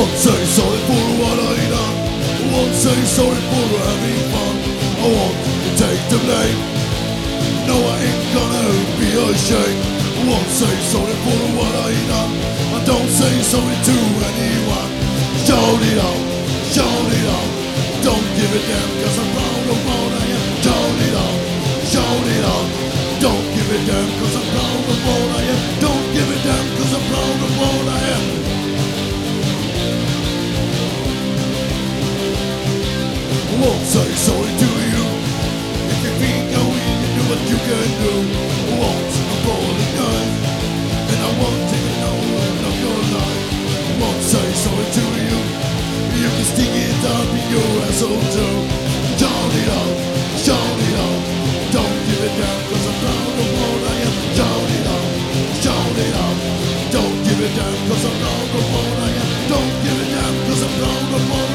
Won't say sorry for what I done. Won't say sorry for having fun. I want to take the blame. No, I ain't gonna be ashamed. Won't say sorry for what I done. I don't say sorry to anyone. Shout it out, shout it out. Don't give a damn, cause I'm proud of what I am. Shout it out, shout it out. Don't give a damn, cause I'm proud of what I am. Don't give a damn, cause I'm proud of what I am. Too. Shout it out, shout it. Don't give a damn, cause I'm of what I am. Shout it out, shout it. Don't give a damn, cause I'm of what I am. Don't give a damn, cause I'm what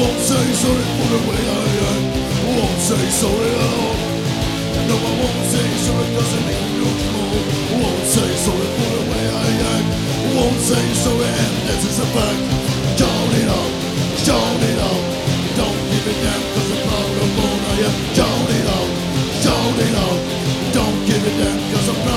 won't say sorry for the way I am. Won't say sorry at all. No, I won't say sorry cause I need no more. Won't say sorry for the way I am. Won't say sorry and this is a fact. Shout it out, shout it out. Don't give a damn cause I'm proud of what I am. Shout it out, shout it out. Don't give a damn cause I'm proud